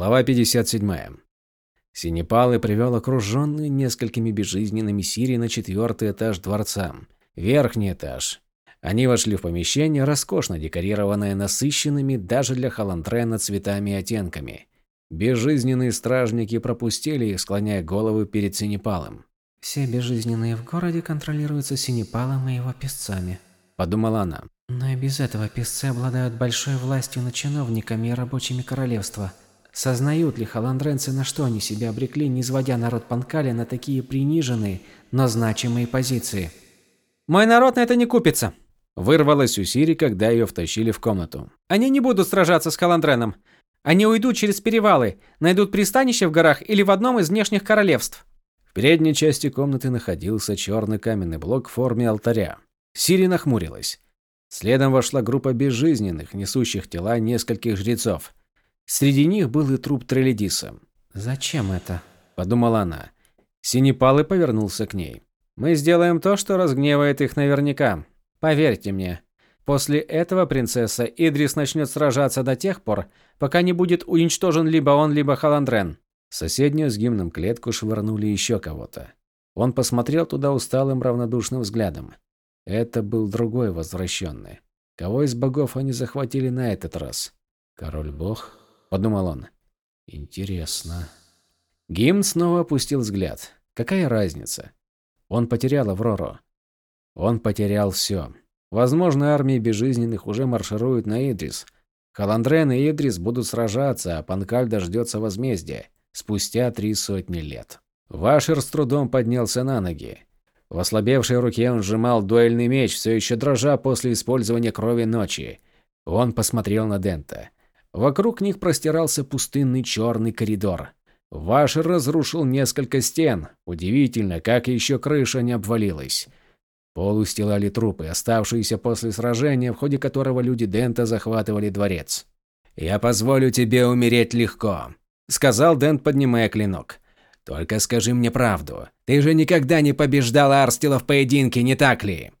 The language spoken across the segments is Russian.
Глава 57. Синепалы привел окруженный несколькими безжизненными Сири на четвертый этаж дворца. Верхний этаж. Они вошли в помещение, роскошно декорированное насыщенными даже для Халандрена цветами и оттенками. Безжизненные стражники пропустили их, склоняя головы перед Синепалом. «Все безжизненные в городе контролируются Синепалом и его песцами», – подумала она. «Но и без этого песцы обладают большой властью над чиновниками и рабочими королевства. Сознают ли халандренцы, на что они себя обрекли, не изводя народ Панкали на такие приниженные, но значимые позиции? «Мой народ на это не купится!» Вырвалась у Сири, когда ее втащили в комнату. «Они не будут сражаться с Халандреном. Они уйдут через перевалы, найдут пристанище в горах или в одном из внешних королевств». В передней части комнаты находился черный каменный блок в форме алтаря. Сири нахмурилась. Следом вошла группа безжизненных, несущих тела нескольких жрецов. Среди них был и труп Треледиса. «Зачем это?» – подумала она. Синепалый повернулся к ней. «Мы сделаем то, что разгневает их наверняка. Поверьте мне. После этого принцесса Идрис начнет сражаться до тех пор, пока не будет уничтожен либо он, либо Халандрен». Соседнюю с гимном клетку швырнули еще кого-то. Он посмотрел туда усталым равнодушным взглядом. Это был другой возвращенный. Кого из богов они захватили на этот раз? Король-бог? Подумал он. Интересно. Гимн снова опустил взгляд. Какая разница? Он потерял Аврору. Он потерял все. Возможно, армии безжизненных уже маршируют на Идрис. Халандрен и Идрис будут сражаться, а Панкаль дождется возмездия. Спустя три сотни лет. Вашер с трудом поднялся на ноги. В ослабевшей руке он сжимал дуэльный меч, все еще дрожа после использования крови ночи. Он посмотрел на Дента. Вокруг них простирался пустынный черный коридор. Вашер разрушил несколько стен. Удивительно, как еще крыша не обвалилась. Пол устилали трупы, оставшиеся после сражения, в ходе которого люди Дента захватывали дворец. «Я позволю тебе умереть легко», – сказал Дент, поднимая клинок. «Только скажи мне правду. Ты же никогда не побеждал Арстила в поединке, не так ли?»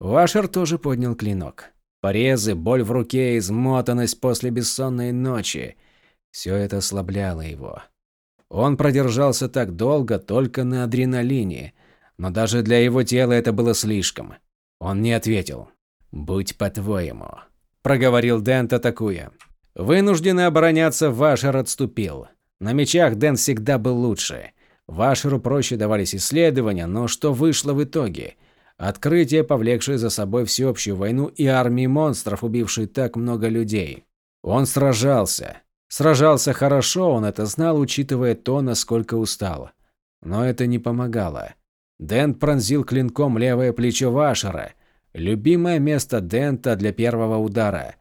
Вашер тоже поднял клинок. Порезы, боль в руке, измотанность после бессонной ночи – все это ослабляло его. Он продержался так долго только на адреналине, но даже для его тела это было слишком. Он не ответил. «Будь по-твоему», – проговорил Дент, атакуя. Вынужденный обороняться, Вашер отступил. На мечах Дэн всегда был лучше. Вашеру проще давались исследования, но что вышло в итоге – Открытие, повлекшее за собой всеобщую войну и армии монстров, убившие так много людей. Он сражался. Сражался хорошо, он это знал, учитывая то, насколько устал. Но это не помогало. Дент пронзил клинком левое плечо Вашера, любимое место Дента для первого удара.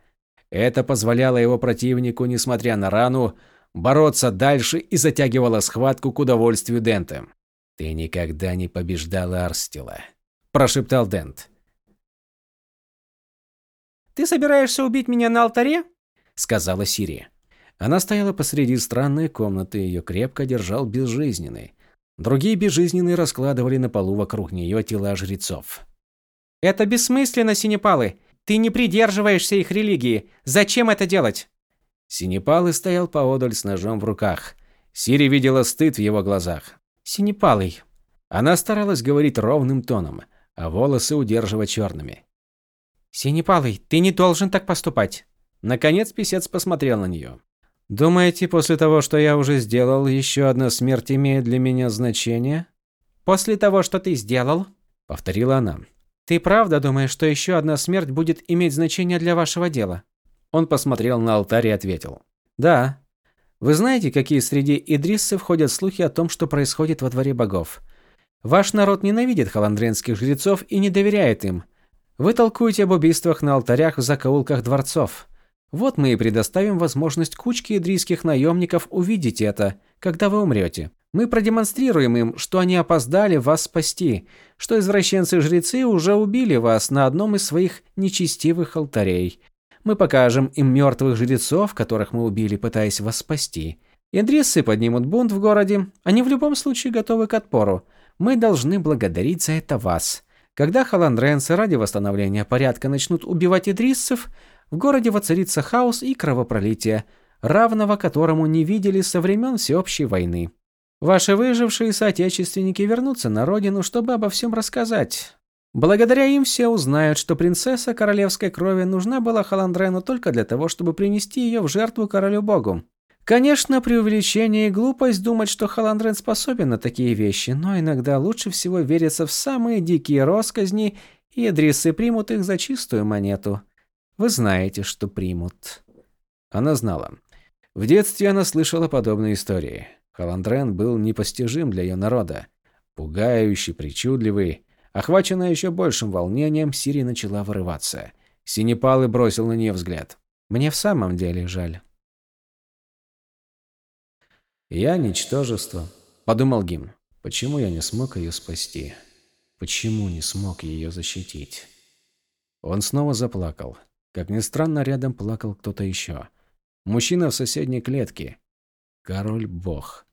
Это позволяло его противнику, несмотря на рану, бороться дальше и затягивало схватку к удовольствию Дента. «Ты никогда не побеждал Арстила», – прошептал Дент. «Ты собираешься убить меня на алтаре?» – сказала Сири. Она стояла посреди странной комнаты, ее крепко держал безжизненный. Другие безжизненные раскладывали на полу вокруг нее тела жрецов. «Это бессмысленно, Синепалы. Ты не придерживаешься их религии. Зачем это делать?» Синепалы стоял поодаль с ножом в руках. Сири видела стыд в его глазах. «Синепалый». Она старалась говорить ровным тоном а волосы удерживать черными. «Синепалый, ты не должен так поступать!» Наконец писец посмотрел на нее. «Думаете, после того, что я уже сделал, еще одна смерть имеет для меня значение?» «После того, что ты сделал?» – повторила она. «Ты правда думаешь, что еще одна смерть будет иметь значение для вашего дела?» Он посмотрел на алтарь и ответил. «Да. Вы знаете, какие среди идриссов ходят слухи о том, что происходит во дворе богов? Ваш народ ненавидит халандренских жрецов и не доверяет им. Вы толкуете об убийствах на алтарях в закоулках дворцов. Вот мы и предоставим возможность кучке идрийских наемников увидеть это, когда вы умрете. Мы продемонстрируем им, что они опоздали вас спасти, что извращенцы-жрецы уже убили вас на одном из своих нечестивых алтарей. Мы покажем им мертвых жрецов, которых мы убили, пытаясь вас спасти. Идриссы поднимут бунт в городе, они в любом случае готовы к отпору. Мы должны благодарить за это вас. Когда халандренцы ради восстановления порядка начнут убивать идриссов, в городе воцарится хаос и кровопролитие. равного которому не видели со времен всеобщей войны. Ваши выжившие соотечественники вернутся на родину, чтобы обо всем рассказать. Благодаря им все узнают, что принцесса королевской крови нужна была Халандрену только для того, чтобы принести ее в жертву королю-богу. Конечно, преувеличение и глупость думать, что Халандрен способен на такие вещи, но иногда лучше всего вериться в самые дикие росказни, и Эдрисы примут их за чистую монету. Вы знаете, что примут. Она знала. В детстве она слышала подобные истории. Халандрен был непостижим для ее народа. Пугающий, причудливый. Охваченная еще большим волнением, Сири начала вырываться. Синепалый бросил на нее взгляд. «Мне в самом деле жаль». «Я ничтожество», – подумал Гим. «Почему я не смог ее спасти? Почему не смог ее защитить?» Он снова заплакал. Как ни странно, рядом плакал кто-то еще. Мужчина в соседней клетке. Король-бог.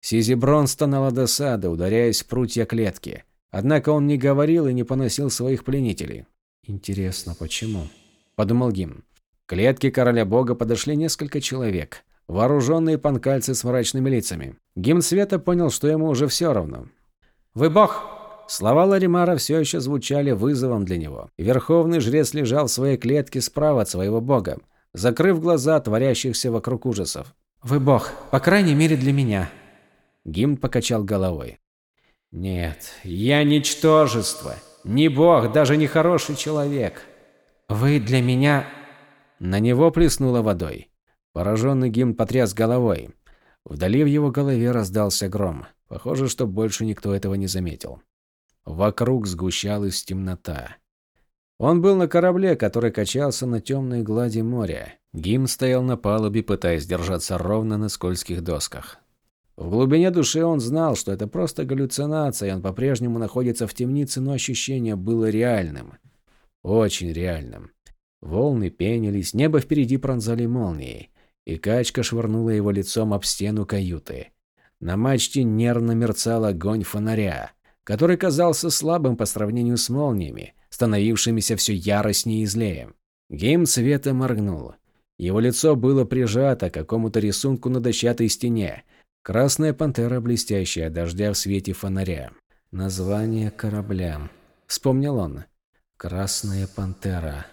Сизиброн стонала досада, ударяясь в прутья клетки. Однако он не говорил и не поносил своих пленителей. «Интересно, почему?» – подумал Гим. К клетке короля-бога подошли несколько человек. Вооруженные панкальцы с мрачными лицами. Гимн Света понял, что ему уже все равно. «Вы бог!» Слова Ларимара все еще звучали вызовом для него. Верховный жрец лежал в своей клетке справа от своего бога, закрыв глаза творящихся вокруг ужасов. «Вы бог, по крайней мере для меня». Гимн покачал головой. «Нет, я ничтожество. Не бог, даже не хороший человек. Вы для меня...» На него плеснуло водой. Пораженный гимн потряс головой. Вдали в его голове раздался гром. Похоже, что больше никто этого не заметил. Вокруг сгущалась темнота. Он был на корабле, который качался на темной глади моря. Гим стоял на палубе, пытаясь держаться ровно на скользких досках. В глубине души он знал, что это просто галлюцинация, и он по-прежнему находится в темнице, но ощущение было реальным. Очень реальным. Волны пенились, небо впереди пронзали молнией и качка швырнула его лицом об стену каюты. На мачте нервно мерцал огонь фонаря, который казался слабым по сравнению с молниями, становившимися все яростнее и злее. Гейм света моргнул. Его лицо было прижато к какому-то рисунку на дощатой стене. Красная пантера, блестящая от дождя в свете фонаря. Название корабля. Вспомнил он. Красная пантера.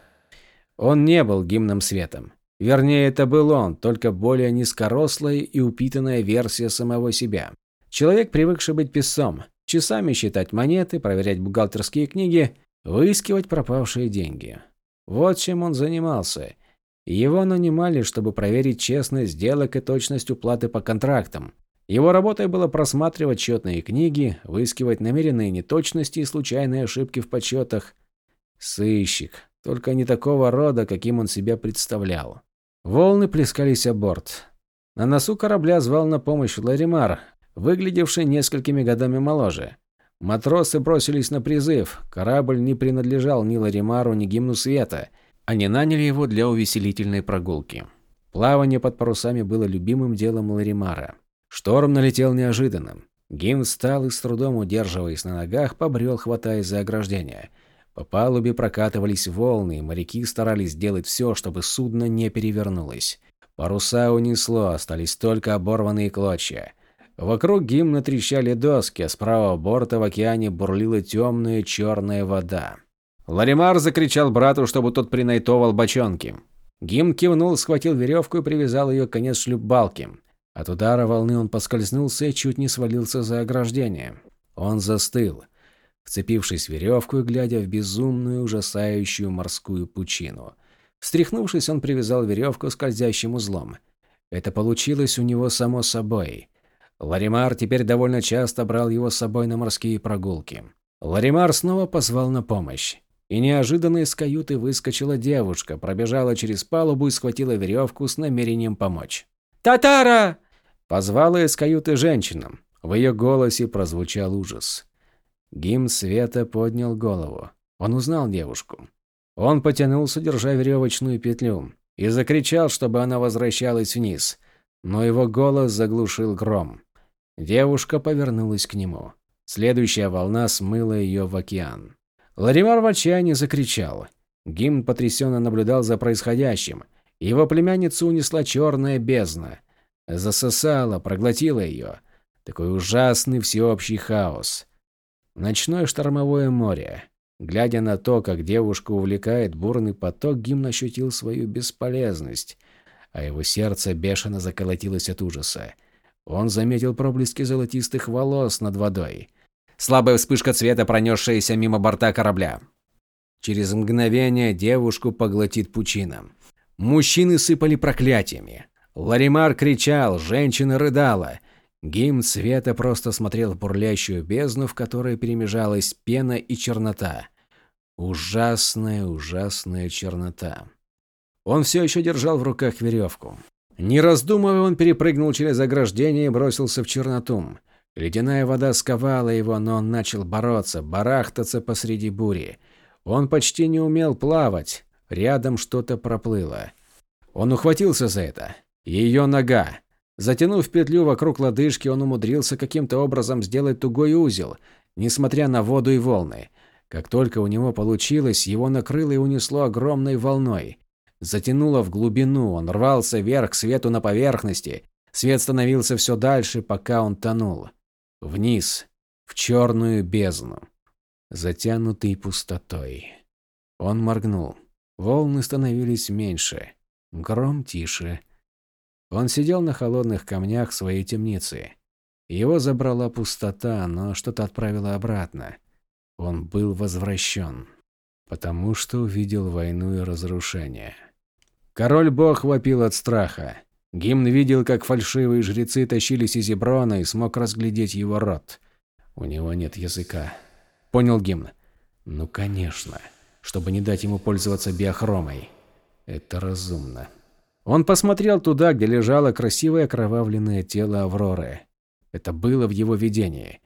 Он не был гимном светом. Вернее, это был он, только более низкорослая и упитанная версия самого себя. Человек, привыкший быть писцом, часами считать монеты, проверять бухгалтерские книги, выискивать пропавшие деньги. Вот чем он занимался. Его нанимали, чтобы проверить честность сделок и точность уплаты по контрактам. Его работой было просматривать счетные книги, выискивать намеренные неточности и случайные ошибки в подсчетах. Сыщик, только не такого рода, каким он себя представлял. Волны плескались о борт. На носу корабля звал на помощь Ларимар, выглядевший несколькими годами моложе. Матросы бросились на призыв. Корабль не принадлежал ни Ларимару, ни гимну света. Они наняли его для увеселительной прогулки. Плавание под парусами было любимым делом Ларимара. Шторм налетел неожиданно. Гимн встал и с трудом удерживаясь на ногах, побрел, хватаясь за ограждение – по палубе прокатывались волны, и моряки старались сделать все, чтобы судно не перевернулось. Паруса унесло, остались только оборванные клочья. Вокруг гимна трещали доски, а с правого борта в океане бурлила темная черная вода. Ларимар закричал брату, чтобы тот принайтовал бочонки. Гимн кивнул, схватил веревку и привязал ее к конец шлюпбалки. От удара волны он поскользнулся и чуть не свалился за ограждение. Он застыл вцепившись в веревку и глядя в безумную, ужасающую морскую пучину. Встряхнувшись, он привязал веревку скользящим узлом. Это получилось у него само собой. Ларимар теперь довольно часто брал его с собой на морские прогулки. Ларимар снова позвал на помощь. И неожиданно из каюты выскочила девушка, пробежала через палубу и схватила веревку с намерением помочь. «Татара!» – позвала из каюты женщина. В ее голосе прозвучал ужас. Гим Света поднял голову. Он узнал девушку. Он потянулся, держа веревочную петлю, и закричал, чтобы она возвращалась вниз. Но его голос заглушил гром. Девушка повернулась к нему. Следующая волна смыла ее в океан. Ларимар в отчаянии закричал. Гимн потрясенно наблюдал за происходящим. Его племянницу унесла черная бездна. Засосала, проглотила ее. Такой ужасный всеобщий хаос. Ночное штормовое море. Глядя на то, как девушку увлекает бурный поток, Гимн ощутил свою бесполезность, а его сердце бешено заколотилось от ужаса. Он заметил проблески золотистых волос над водой. Слабая вспышка цвета, пронесшаяся мимо борта корабля. Через мгновение девушку поглотит пучина. Мужчины сыпали проклятиями. Ларимар кричал, женщина рыдала. Гимн света просто смотрел в бурлящую бездну, в которой перемежалась пена и чернота. Ужасная, ужасная чернота. Он все еще держал в руках веревку. Не раздумывая, он перепрыгнул через ограждение и бросился в черноту. Ледяная вода сковала его, но он начал бороться, барахтаться посреди бури. Он почти не умел плавать. Рядом что-то проплыло. Он ухватился за это. Ее нога. Затянув петлю вокруг лодыжки, он умудрился каким-то образом сделать тугой узел, несмотря на воду и волны. Как только у него получилось, его накрыло и унесло огромной волной. Затянуло в глубину, он рвался вверх к свету на поверхности. Свет становился все дальше, пока он тонул. Вниз, в черную бездну, затянутый пустотой. Он моргнул. Волны становились меньше, гром тише. Он сидел на холодных камнях своей темницы. Его забрала пустота, но что-то отправило обратно. Он был возвращен, потому что увидел войну и разрушение. Король-бог вопил от страха. Гимн видел, как фальшивые жрецы тащились из Иброна и смог разглядеть его рот. У него нет языка. Понял Гимн? Ну, конечно. Чтобы не дать ему пользоваться биохромой. Это разумно. Он посмотрел туда, где лежало красивое окровавленное тело Авроры. Это было в его видении.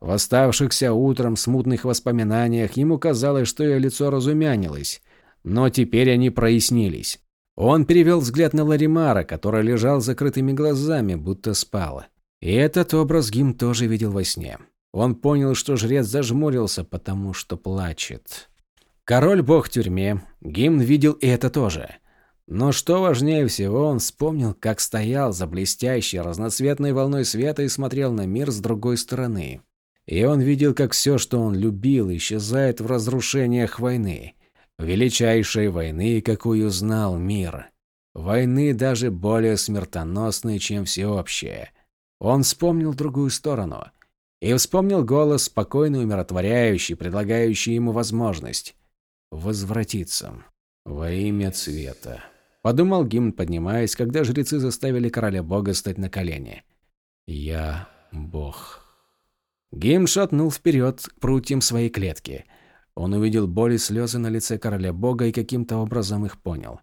В оставшихся утром смутных воспоминаниях ему казалось, что ее лицо разумянилось, но теперь они прояснились. Он перевел взгляд на Ларимара, который лежал с закрытыми глазами, будто спал. И этот образ Гим тоже видел во сне. Он понял, что жрец зажмурился, потому что плачет. Король-бог в тюрьме. Гимн видел и это тоже. Но что важнее всего, он вспомнил, как стоял за блестящей разноцветной волной света и смотрел на мир с другой стороны. И он видел, как все, что он любил, исчезает в разрушениях войны. Величайшей войны, какую знал мир. Войны даже более смертоносной, чем всеобщая. Он вспомнил другую сторону. И вспомнил голос, спокойно умиротворяющий, предлагающий ему возможность возвратиться. Во имя цвета. Подумал гимн, поднимаясь, когда жрецы заставили короля бога стать на колени. «Я бог». Гимн шатнул вперед к прутьям своей клетки. Он увидел боль и слезы на лице короля бога и каким-то образом их понял.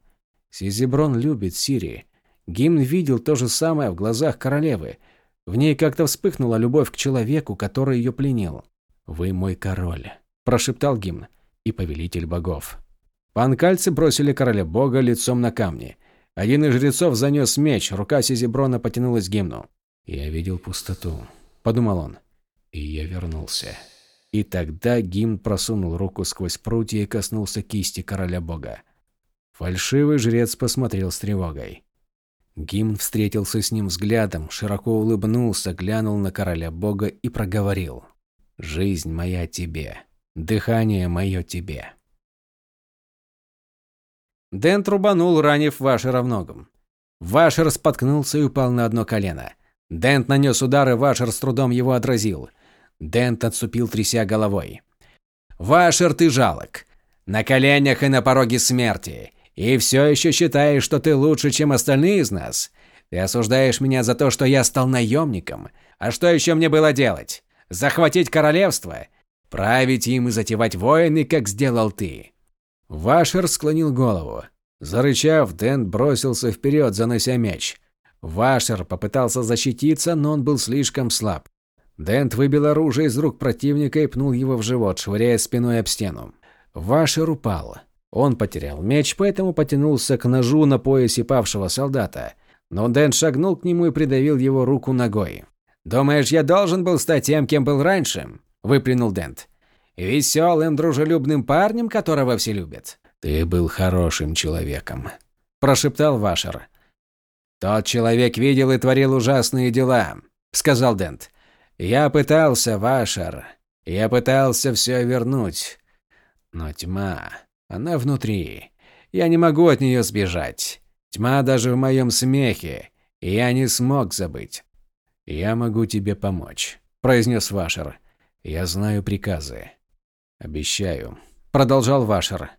Сизиброн любит Сирии. Гимн видел то же самое в глазах королевы. В ней как-то вспыхнула любовь к человеку, который ее пленил. «Вы мой король», – прошептал гимн, – «и повелитель богов». Панкальцы бросили короля бога лицом на камни. Один из жрецов занес меч, рука Сизиброна потянулась к гимну. «Я видел пустоту», – подумал он. И я вернулся. И тогда гимн просунул руку сквозь прутья и коснулся кисти короля бога. Фальшивый жрец посмотрел с тревогой. Гимн встретился с ним взглядом, широко улыбнулся, глянул на короля бога и проговорил. «Жизнь моя тебе, дыхание мое тебе». Дэн трубанул, ранив Вашера в ногу. Вашер споткнулся и упал на одно колено. Дент нанес удар, и Вашер с трудом его отразил. Дент отступил, тряся головой. «Вашер, ты жалок. На коленях и на пороге смерти. И все еще считаешь, что ты лучше, чем остальные из нас? Ты осуждаешь меня за то, что я стал наемником. А что еще мне было делать? Захватить королевство? Править им и затевать войны, как сделал ты?» Вашер склонил голову. Зарычав, Дэн бросился вперед, занося мяч. Вашер попытался защититься, но он был слишком слаб. Дент выбил оружие из рук противника и пнул его в живот, швыряя спиной об стену. Вашер упал. Он потерял меч, поэтому потянулся к ножу на поясе павшего солдата. Но Дент шагнул к нему и придавил его руку ногой. «Думаешь, я должен был стать тем, кем был раньше?» – выплюнул Дент. «Веселым, дружелюбным парнем, которого все любят?» «Ты был хорошим человеком», –– прошептал Вашер. «Тот человек видел и творил ужасные дела», – сказал Дент. «Я пытался, Вашер. Я пытался все вернуть. Но тьма, она внутри. Я не могу от нее сбежать. Тьма даже в моем смехе. Я не смог забыть. Я могу тебе помочь», – произнес Вашер. «Я знаю приказы. Обещаю», – продолжал Вашер.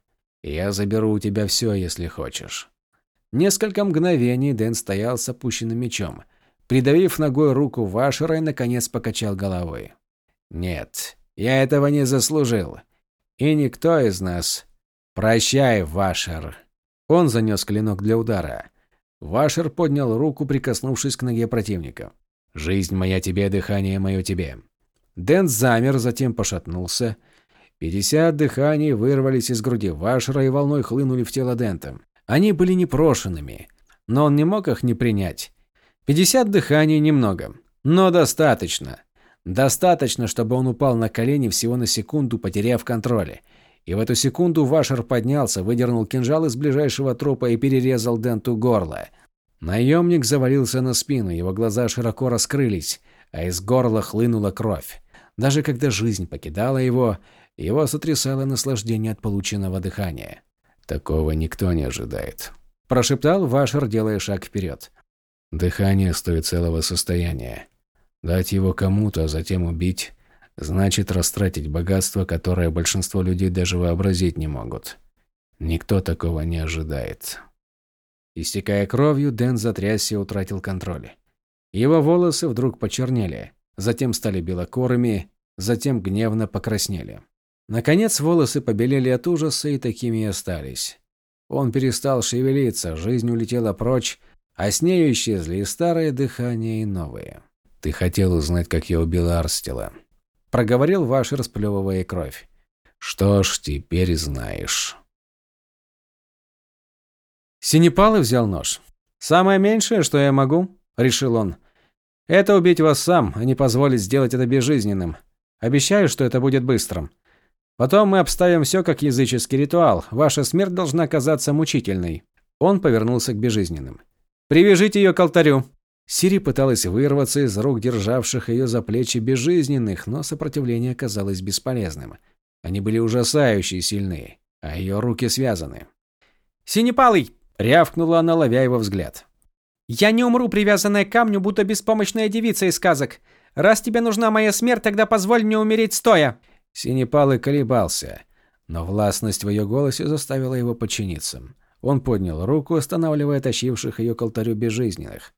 «Я заберу у тебя все, если хочешь». Несколько мгновений Дэн стоял с опущенным мечом, придавив ногой руку Вашера и, наконец, покачал головой. «Нет, я этого не заслужил. И никто из нас. Прощай, Вашер». Он занес клинок для удара. Вашер поднял руку, прикоснувшись к ноге противника. «Жизнь моя тебе, дыхание мое тебе». Дэн замер, затем пошатнулся. Пятьдесят дыханий вырвались из груди Вашера и волной хлынули в тело Дента. Они были непрошенными, но он не мог их не принять. Пятьдесят дыханий немного, но достаточно. Достаточно, чтобы он упал на колени всего на секунду, потеряв контроль. И в эту секунду Вашер поднялся, выдернул кинжал из ближайшего трупа и перерезал Денту горло. Наемник завалился на спину, его глаза широко раскрылись, а из горла хлынула кровь. Даже когда жизнь покидала его, его сотрясало наслаждение от полученного дыхания. Такого никто не ожидает. Прошептал Вашер, делая шаг вперед. Дыхание стоит целого состояния. Дать его кому-то, а затем убить, значит растратить богатство, которое большинство людей даже вообразить не могут. Никто такого не ожидает. Истекая кровью, Дэн затрясся и утратил контроль. Его волосы вдруг почернели, затем стали белокорыми, затем гневно покраснели. Наконец волосы побелели от ужаса и такими и остались. Он перестал шевелиться, жизнь улетела прочь, а с нею исчезли и старое дыхание, и новые. «Ты хотел узнать, как я убил Арстела?» – проговорил Ваш, расплевывая кровь. «Что ж, теперь знаешь». Синепалый взял нож. «Самое меньшее, что я могу», – решил он, – «это убить вас сам, а не позволить сделать это безжизненным. Обещаю, что это будет быстрым. Потом мы обставим все как языческий ритуал. Ваша смерть должна казаться мучительной. Он повернулся к безжизненным. Привяжите ее к алтарю. Сири пыталась вырваться из рук державших ее за плечи безжизненных, но сопротивление казалось бесполезным. Они были ужасающе сильны, а ее руки связаны. «Синепалый!» – рявкнула она, ловя его взгляд. «Я не умру, привязанная к камню, будто беспомощная девица из сказок. Раз тебе нужна моя смерть, тогда позволь мне умереть стоя. Синепалый колебался, но властность в ее голосе заставила его подчиниться. Он поднял руку, останавливая тащивших ее к алтарю безжизненных.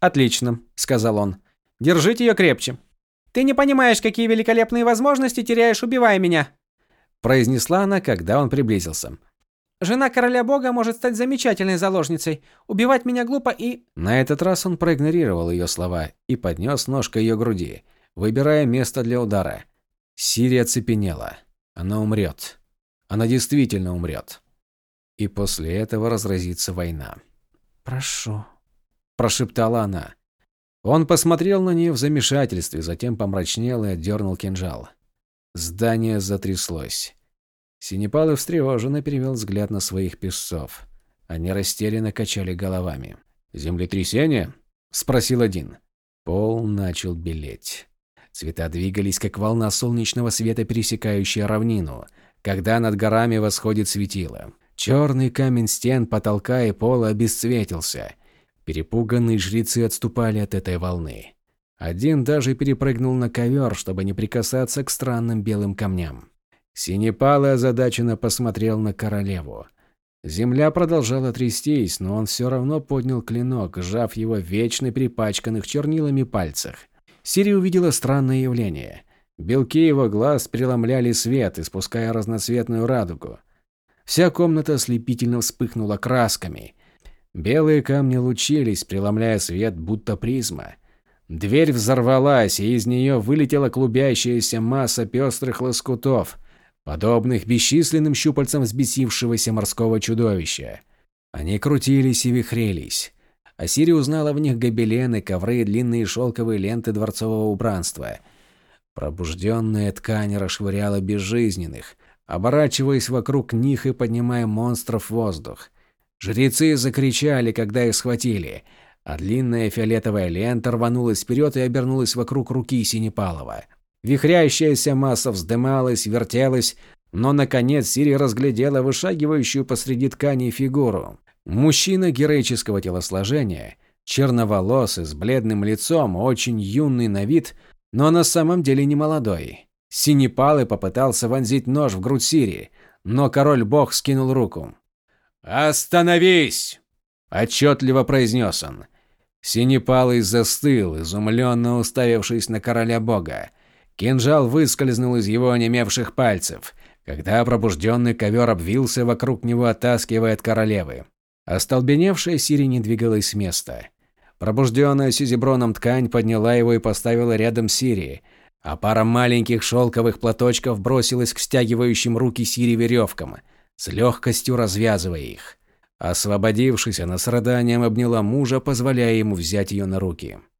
«Отлично», — сказал он. «Держите ее крепче». «Ты не понимаешь, какие великолепные возможности теряешь, убивая меня», — произнесла она, когда он приблизился. «Жена короля бога может стать замечательной заложницей. Убивать меня глупо и...» На этот раз он проигнорировал ее слова и поднес нож к ее груди, выбирая место для удара. Сирия цепенела. Она умрет. Она действительно умрет. И после этого разразится война. «Прошу», – прошептала она. Он посмотрел на нее в замешательстве, затем помрачнел и отдернул кинжал. Здание затряслось. Синепалый встревоженно перевел взгляд на своих песцов. Они растерянно качали головами. «Землетрясение?» – спросил один. Пол начал белеть. Цвета двигались, как волна солнечного света, пересекающая равнину, когда над горами восходит светило. Черный камень стен, потолка и пола обесцветился. Перепуганные жрецы отступали от этой волны. Один даже перепрыгнул на ковер, чтобы не прикасаться к странным белым камням. Синепалый озадаченно посмотрел на королеву. Земля продолжала трястись, но он все равно поднял клинок, сжав его в вечно перепачканных чернилами пальцах. Сири увидела странное явление. Белки его глаз преломляли свет, испуская разноцветную радугу. Вся комната ослепительно вспыхнула красками. Белые камни лучились, преломляя свет, будто призма. Дверь взорвалась, и из нее вылетела клубящаяся масса пестрых лоскутов, подобных бесчисленным щупальцам взбесившегося морского чудовища. Они крутились и вихрелись. Ассири узнала в них гобелены, ковры и длинные шелковые ленты дворцового убранства. Пробужденная ткань расшвыряла безжизненных, оборачиваясь вокруг них и поднимая монстров в воздух. Жрецы закричали, когда их схватили, а длинная фиолетовая лента рванулась вперед и обернулась вокруг руки Синепалова. Вихрящаяся масса вздымалась, вертелась, но, наконец, Сири разглядела вышагивающую посреди ткани фигуру. Мужчина героического телосложения, черноволосый, с бледным лицом, очень юный на вид, но на самом деле не молодой. Синепалый попытался вонзить нож в грудь Сири, но король-бог скинул руку. «Остановись!» – отчетливо произнес он. Синепалый застыл, изумленно уставившись на короля бога. Кинжал выскользнул из его онемевших пальцев, когда пробужденный ковер обвился вокруг него, оттаскивая от королевы. Остолбеневшая Сири не двигалась с места. Пробужденная сизиброном ткань подняла его и поставила рядом Сири, а пара маленьких шелковых платочков бросилась к стягивающим руки Сири веревкам, с легкостью развязывая их. Освободившись, она с рыданием обняла мужа, позволяя ему взять ее на руки.